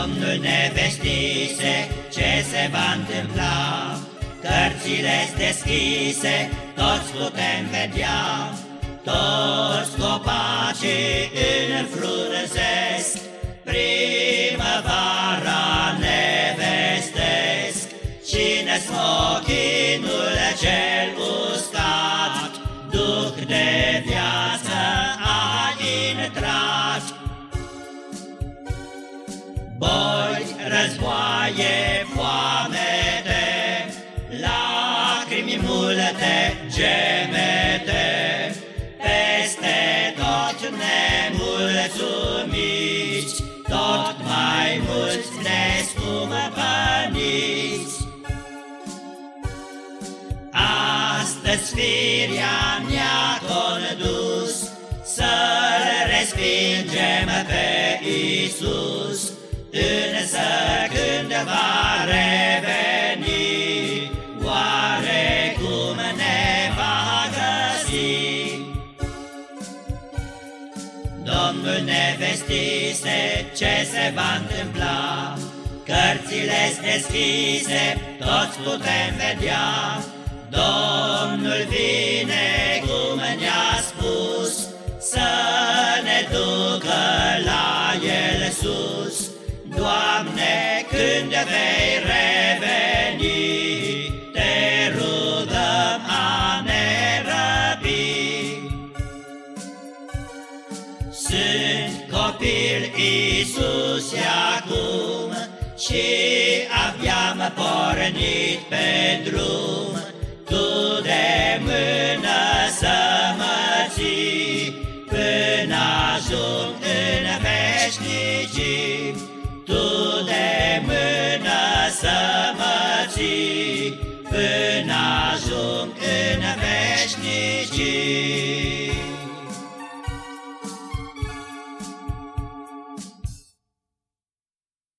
Domnul ne vestise ce se va întâmpla, Cărțile deschise, toți putem vedea, Toți copacii înfrunzesc, Primăvara ne vestesc, Cine smochinul cel războaie, foamete, Lacrimi multe, gemete, Peste tot nemulțumiți, Tot mai mulți nescumpăniți. Astăzi firia ne-a condus Să-L respingem pe Iisus, Însă când va reveni, Oare cum ne va găsi? Domnul ne vestise ce se va întâmpla, Cărțile deschise, toți putem vedea, Domnul vine când vei reveni, Te rugăm a ne răbi. Sunt copil Iisus acum Și abia-am pornit pe mă ții, Până ajung în veșnicii.